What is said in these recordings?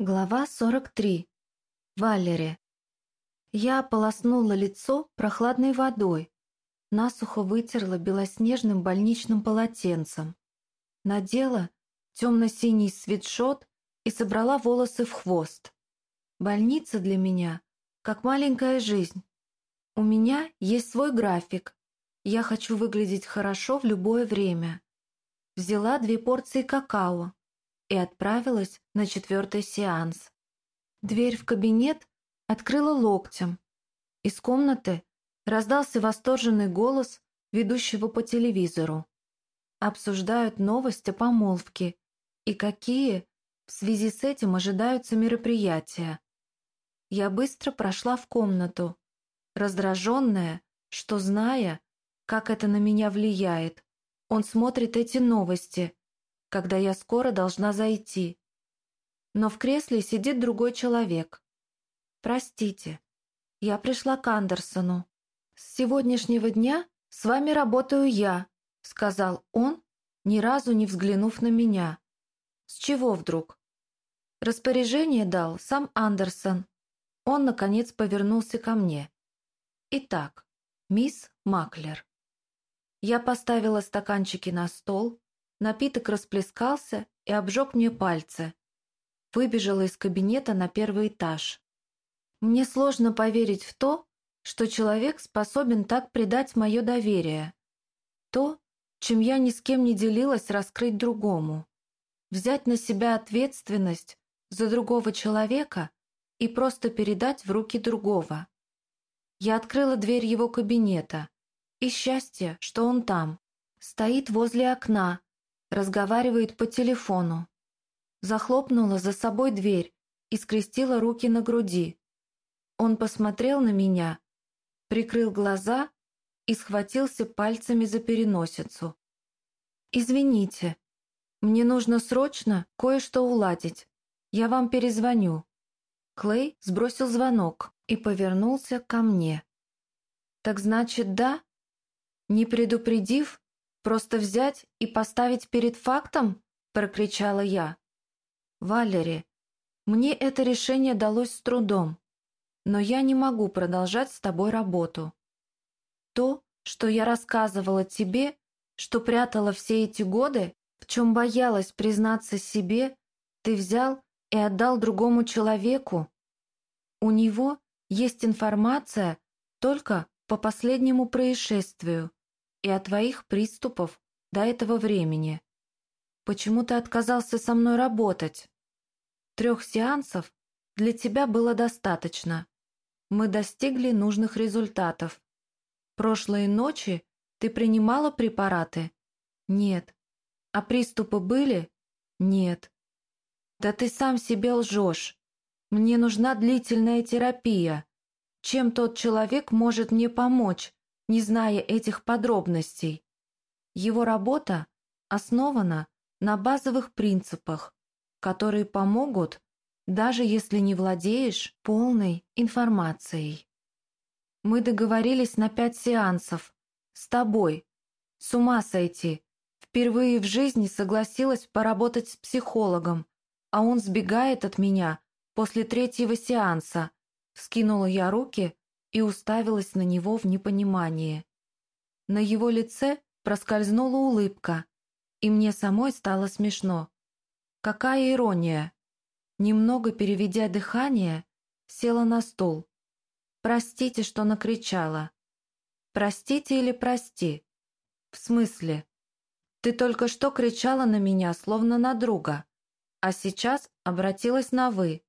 Глава 43. Валери. Я ополоснула лицо прохладной водой, насухо вытерла белоснежным больничным полотенцем, надела темно-синий свитшот и собрала волосы в хвост. Больница для меня как маленькая жизнь. У меня есть свой график. Я хочу выглядеть хорошо в любое время. Взяла две порции какао, и отправилась на четвертый сеанс. Дверь в кабинет открыла локтем. Из комнаты раздался восторженный голос ведущего по телевизору. Обсуждают новости о помолвке и какие в связи с этим ожидаются мероприятия. Я быстро прошла в комнату, раздраженная, что, зная, как это на меня влияет, он смотрит эти новости – когда я скоро должна зайти. Но в кресле сидит другой человек. Простите, я пришла к Андерсону. С сегодняшнего дня с вами работаю я, сказал он, ни разу не взглянув на меня. С чего вдруг? Распоряжение дал сам Андерсон. Он, наконец, повернулся ко мне. Итак, мисс Маклер. Я поставила стаканчики на стол, Напиток расплескался и обжег мне пальцы. Выбежала из кабинета на первый этаж. Мне сложно поверить в то, что человек способен так предать мое доверие. То, чем я ни с кем не делилась, раскрыть другому. Взять на себя ответственность за другого человека и просто передать в руки другого. Я открыла дверь его кабинета. И счастье, что он там. Стоит возле окна, разговаривает по телефону. Захлопнула за собой дверь и скрестила руки на груди. Он посмотрел на меня, прикрыл глаза и схватился пальцами за переносицу. «Извините, мне нужно срочно кое-что уладить. Я вам перезвоню». Клей сбросил звонок и повернулся ко мне. «Так значит, да?» Не предупредив, Просто взять и поставить перед фактом?» – прокричала я. «Валери, мне это решение далось с трудом, но я не могу продолжать с тобой работу. То, что я рассказывала тебе, что прятала все эти годы, в чем боялась признаться себе, ты взял и отдал другому человеку. У него есть информация только по последнему происшествию, и от твоих приступов до этого времени. Почему ты отказался со мной работать? Трех сеансов для тебя было достаточно. Мы достигли нужных результатов. Прошлые ночи ты принимала препараты? Нет. А приступы были? Нет. Да ты сам себе лжешь. Мне нужна длительная терапия. Чем тот человек может мне помочь, не зная этих подробностей. Его работа основана на базовых принципах, которые помогут, даже если не владеешь полной информацией. Мы договорились на пять сеансов. С тобой. С ума сойти. Впервые в жизни согласилась поработать с психологом, а он сбегает от меня после третьего сеанса. Скинула я руки и уставилась на него в непонимании. На его лице проскользнула улыбка, и мне самой стало смешно. Какая ирония! Немного переведя дыхание, села на стул. «Простите, что накричала». «Простите или прости?» «В смысле?» «Ты только что кричала на меня, словно на друга, а сейчас обратилась на «вы».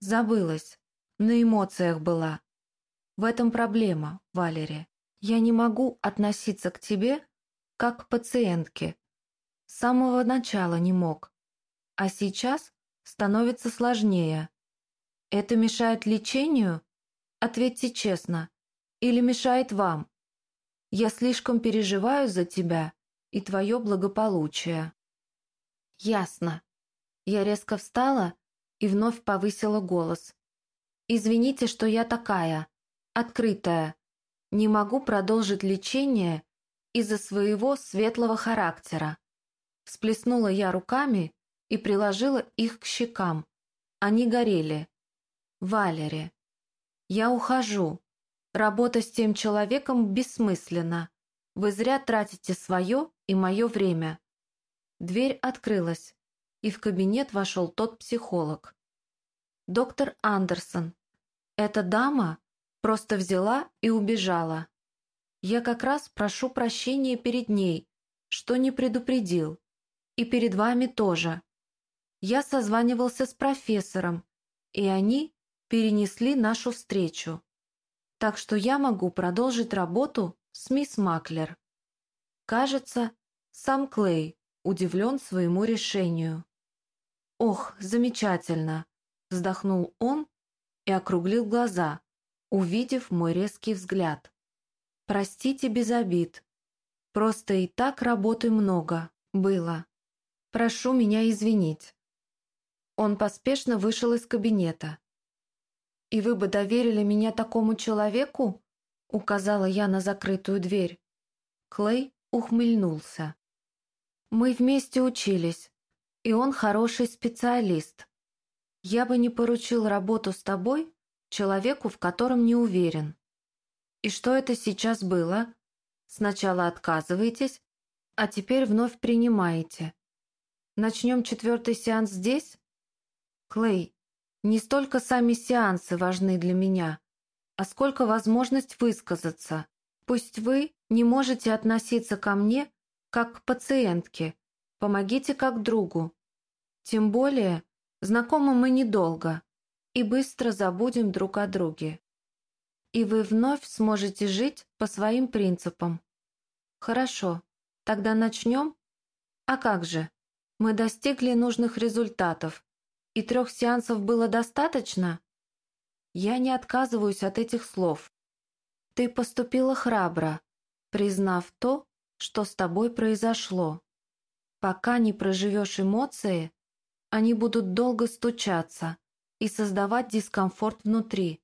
Забылась, на эмоциях была. В этом проблема, Валерия. Я не могу относиться к тебе как к пациентке. С самого начала не мог. А сейчас становится сложнее. Это мешает лечению? Ответьте честно. Или мешает вам? Я слишком переживаю за тебя и твое благополучие. Ясно. Я резко встала и вновь повысила голос. Извините, что я такая открытая. Не могу продолжить лечение из-за своего светлого характера. Всплеснула я руками и приложила их к щекам, Они горели. Валери. Я ухожу. Работа с тем человеком бессмысленна. Вы зря тратите свое и мое время. Дверь открылась, и в кабинет вошел тот психолог. Доктор Андерсон. Эта дама просто взяла и убежала. Я как раз прошу прощения перед ней, что не предупредил. И перед вами тоже. Я созванивался с профессором, и они перенесли нашу встречу. Так что я могу продолжить работу с мисс Маклер. Кажется, сам Клей удивлен своему решению. «Ох, замечательно!» – вздохнул он и округлил глаза, увидев мой резкий взгляд. «Простите без обид. Просто и так работы много было. Прошу меня извинить». Он поспешно вышел из кабинета. «И вы бы доверили меня такому человеку?» — указала я на закрытую дверь. Клей ухмыльнулся. «Мы вместе учились, и он хороший специалист. Я бы не поручил работу с тобой человеку, в котором не уверен. И что это сейчас было? Сначала отказываетесь, а теперь вновь принимаете. Начнем четвертый сеанс здесь? Клей, не столько сами сеансы важны для меня, а сколько возможность высказаться. Пусть вы не можете относиться ко мне как к пациентке, помогите как другу. Тем более, знакомы мы недолго и быстро забудем друг о друге. И вы вновь сможете жить по своим принципам. Хорошо, тогда начнем? А как же? Мы достигли нужных результатов, и трех сеансов было достаточно? Я не отказываюсь от этих слов. Ты поступила храбро, признав то, что с тобой произошло. Пока не проживешь эмоции, они будут долго стучаться и создавать дискомфорт внутри.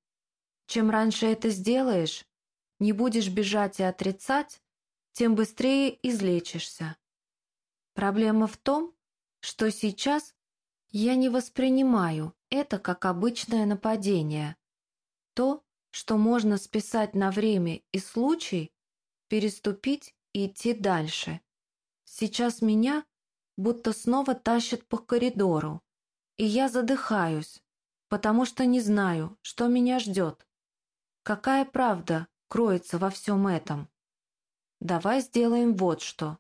Чем раньше это сделаешь, не будешь бежать и отрицать, тем быстрее излечишься. Проблема в том, что сейчас я не воспринимаю это как обычное нападение. То, что можно списать на время и случай, переступить и идти дальше. Сейчас меня будто снова тащат по коридору, и я задыхаюсь, потому что не знаю, что меня ждет. Какая правда кроется во всем этом? Давай сделаем вот что.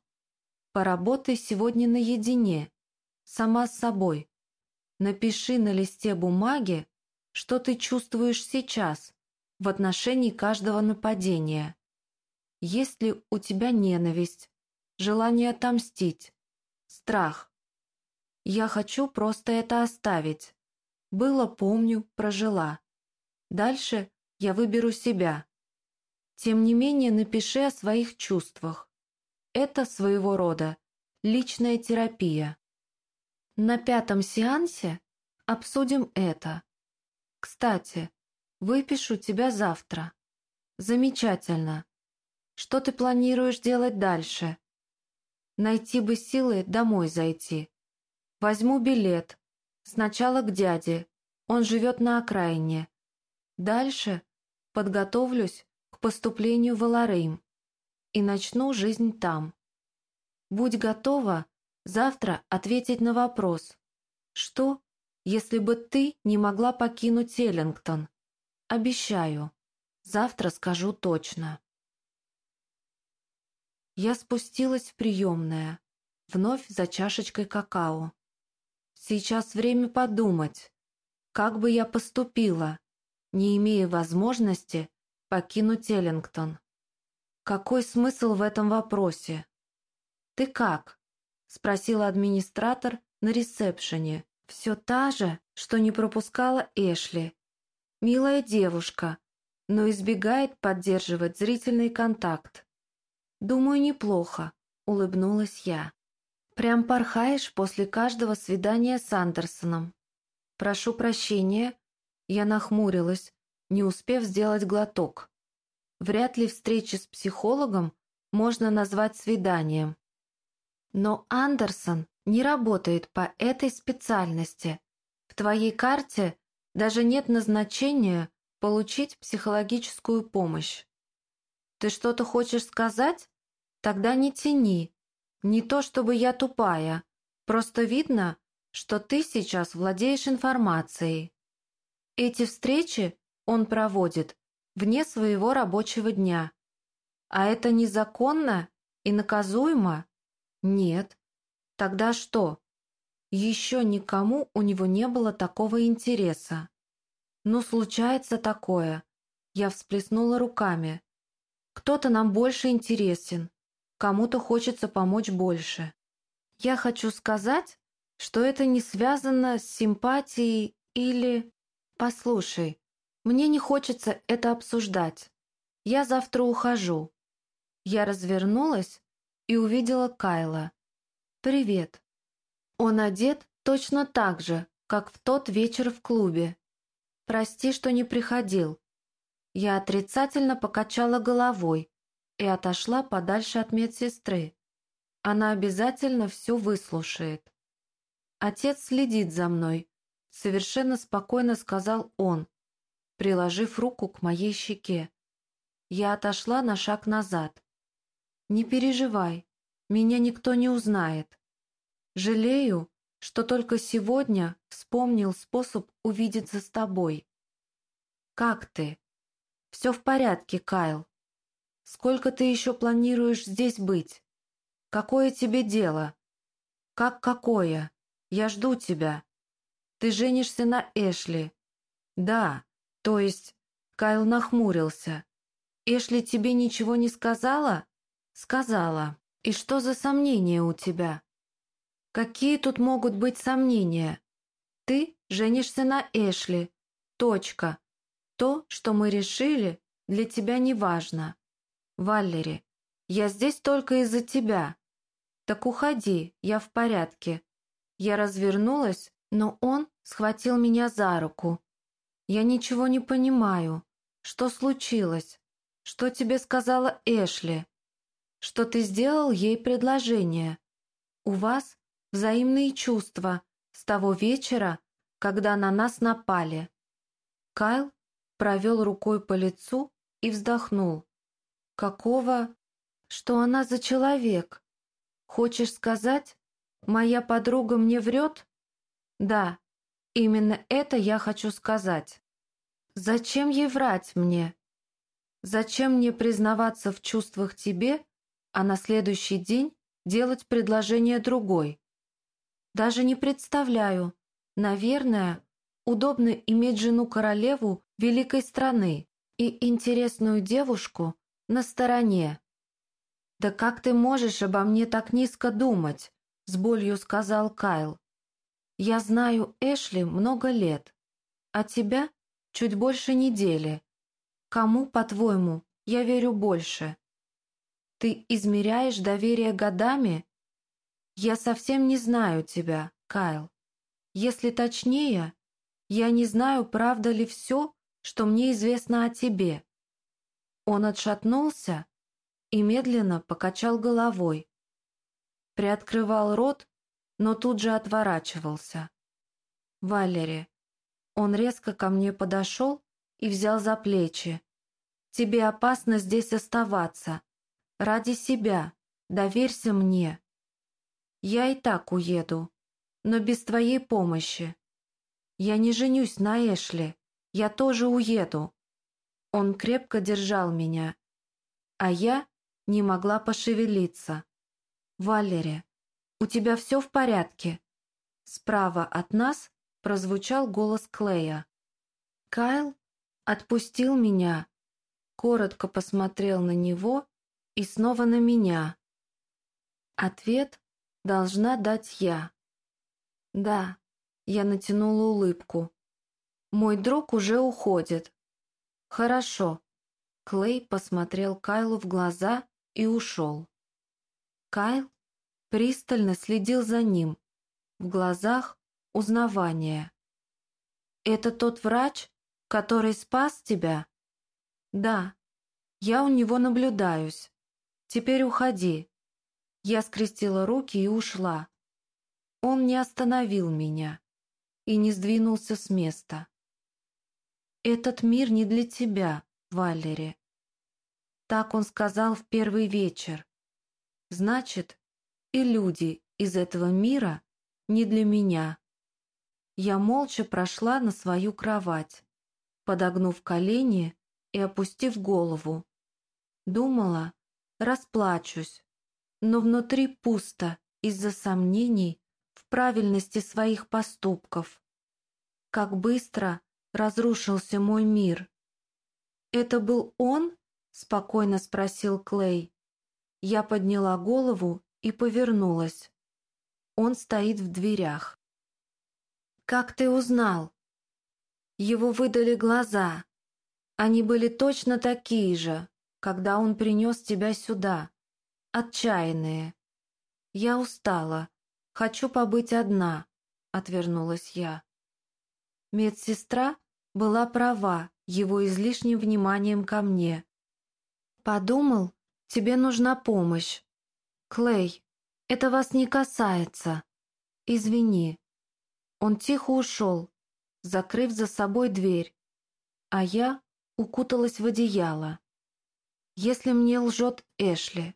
Поработай сегодня наедине, сама с собой. Напиши на листе бумаги, что ты чувствуешь сейчас в отношении каждого нападения. Есть ли у тебя ненависть, желание отомстить, страх? Я хочу просто это оставить. Было, помню, прожила. Дальше я выберу себя. Тем не менее, напиши о своих чувствах. Это своего рода личная терапия. На пятом сеансе обсудим это. Кстати, выпишу тебя завтра. Замечательно. Что ты планируешь делать дальше? Найти бы силы домой зайти. Возьму билет. Сначала к дяде. Он живет на окраине. Дальше подготовлюсь к поступлению в Аларейм и начну жизнь там. Будь готова завтра ответить на вопрос. Что, если бы ты не могла покинуть Эллингтон? Обещаю. Завтра скажу точно. Я спустилась в приемное, вновь за чашечкой какао. Сейчас время подумать, как бы я поступила, не имея возможности покинуть Эллингтон. Какой смысл в этом вопросе? Ты как? спросила администратор на ресепшене. Все та же, что не пропускала Эшли. Милая девушка, но избегает поддерживать зрительный контакт. «Думаю, неплохо», — улыбнулась я. «Прям порхаешь после каждого свидания с Андерсоном». «Прошу прощения», — я нахмурилась, не успев сделать глоток. Вряд ли встречи с психологом можно назвать свиданием. Но Андерсон не работает по этой специальности, В твоей карте даже нет назначения получить психологическую помощь. Ты что-то хочешь сказать? Тогда не тяни. Не то чтобы я тупая, просто видно, что ты сейчас владеешь информацией. Эти встречи он проводит вне своего рабочего дня. А это незаконно и наказуемо? Нет. Тогда что? Еще никому у него не было такого интереса. Ну, случается такое. Я всплеснула руками. Кто-то нам больше интересен, кому-то хочется помочь больше. Я хочу сказать, что это не связано с симпатией или... Послушай, мне не хочется это обсуждать. Я завтра ухожу. Я развернулась и увидела Кайла. «Привет». Он одет точно так же, как в тот вечер в клубе. «Прости, что не приходил. Я отрицательно покачала головой и отошла подальше от медсестры. Она обязательно все выслушает. Отец следит за мной, совершенно спокойно сказал он, приложив руку к моей щеке. Я отошла на шаг назад. «Не переживай, меня никто не узнает. Жалею, что только сегодня вспомнил способ увидеться с тобой. Как ты?» «Все в порядке, Кайл. Сколько ты еще планируешь здесь быть? Какое тебе дело?» «Как какое? Я жду тебя. Ты женишься на Эшли». «Да, то есть...» Кайл нахмурился. «Эшли тебе ничего не сказала?» «Сказала. И что за сомнения у тебя?» «Какие тут могут быть сомнения? Ты женишься на Эшли. Точка. То, что мы решили, для тебя не важно. Валери, я здесь только из-за тебя. Так уходи, я в порядке. Я развернулась, но он схватил меня за руку. Я ничего не понимаю. Что случилось? Что тебе сказала Эшли? Что ты сделал ей предложение? У вас взаимные чувства с того вечера, когда на нас напали. Кайл провел рукой по лицу и вздохнул. «Какого? Что она за человек? Хочешь сказать, моя подруга мне врет?» «Да, именно это я хочу сказать. Зачем ей врать мне? Зачем мне признаваться в чувствах тебе, а на следующий день делать предложение другой? Даже не представляю. Наверное, удобно иметь жену-королеву великой страны и интересную девушку на стороне. «Да как ты можешь обо мне так низко думать?» — с болью сказал Кайл. «Я знаю Эшли много лет, а тебя чуть больше недели. Кому, по-твоему, я верю больше? Ты измеряешь доверие годами? Я совсем не знаю тебя, Кайл. Если точнее, я не знаю, правда ли все, что мне известно о тебе». Он отшатнулся и медленно покачал головой. Приоткрывал рот, но тут же отворачивался. «Валери». Он резко ко мне подошел и взял за плечи. «Тебе опасно здесь оставаться. Ради себя. Доверься мне. Я и так уеду, но без твоей помощи. Я не женюсь на Эшли. Я тоже уеду. Он крепко держал меня, а я не могла пошевелиться. «Валери, у тебя все в порядке?» Справа от нас прозвучал голос Клея. Кайл отпустил меня, коротко посмотрел на него и снова на меня. Ответ должна дать я. Да, я натянула улыбку. Мой друг уже уходит. Хорошо. Клей посмотрел Кайлу в глаза и ушел. Кайл пристально следил за ним. В глазах узнавание. «Это тот врач, который спас тебя?» «Да, я у него наблюдаюсь. Теперь уходи». Я скрестила руки и ушла. Он не остановил меня. и не сдвинулся с места. «Этот мир не для тебя, Валери». Так он сказал в первый вечер. Значит, и люди из этого мира не для меня. Я молча прошла на свою кровать, подогнув колени и опустив голову. Думала, расплачусь, но внутри пусто из-за сомнений в правильности своих поступков. Как быстро разрушился мой мир. «Это был он?» — спокойно спросил Клей. Я подняла голову и повернулась. Он стоит в дверях. «Как ты узнал?» Его выдали глаза. Они были точно такие же, когда он принес тебя сюда. Отчаянные. Я устала. Хочу побыть одна, отвернулась я. Медсестра была права его излишним вниманием ко мне. Подумал, тебе нужна помощь. Клей, это вас не касается. Извини. Он тихо ушел, закрыв за собой дверь, а я укуталась в одеяло. Если мне лжет Эшли,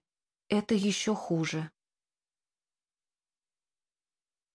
это еще хуже.